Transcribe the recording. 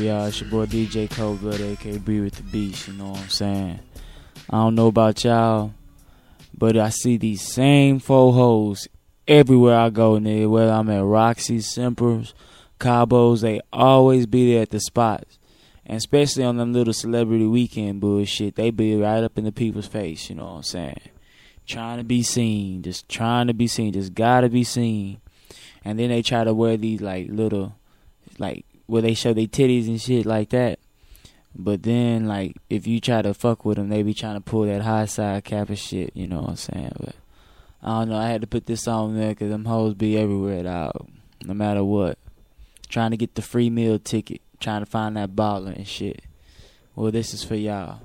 Yeah, it's your boy DJ Cold Blood, aka Be with the Beast, you know what I'm saying? I don't know about y'all, but I see these same four hoes everywhere I go, nigga. Whether I'm at Roxy, Simpers, Cabos, they always be there at the spots. And especially on them little celebrity weekend bullshit, they be right up in the people's face, you know what I'm saying? Trying to be seen, just trying to be seen, just gotta be seen. And then they try to wear these like little, like where they show their titties and shit like that. But then, like, if you try to fuck with them, they be trying to pull that high side cap of shit, you know what I'm saying? But I don't know. I had to put this on there because them hoes be everywhere, dog. No matter what. Trying to get the free meal ticket. Trying to find that baller and shit. Well, this is for y'all.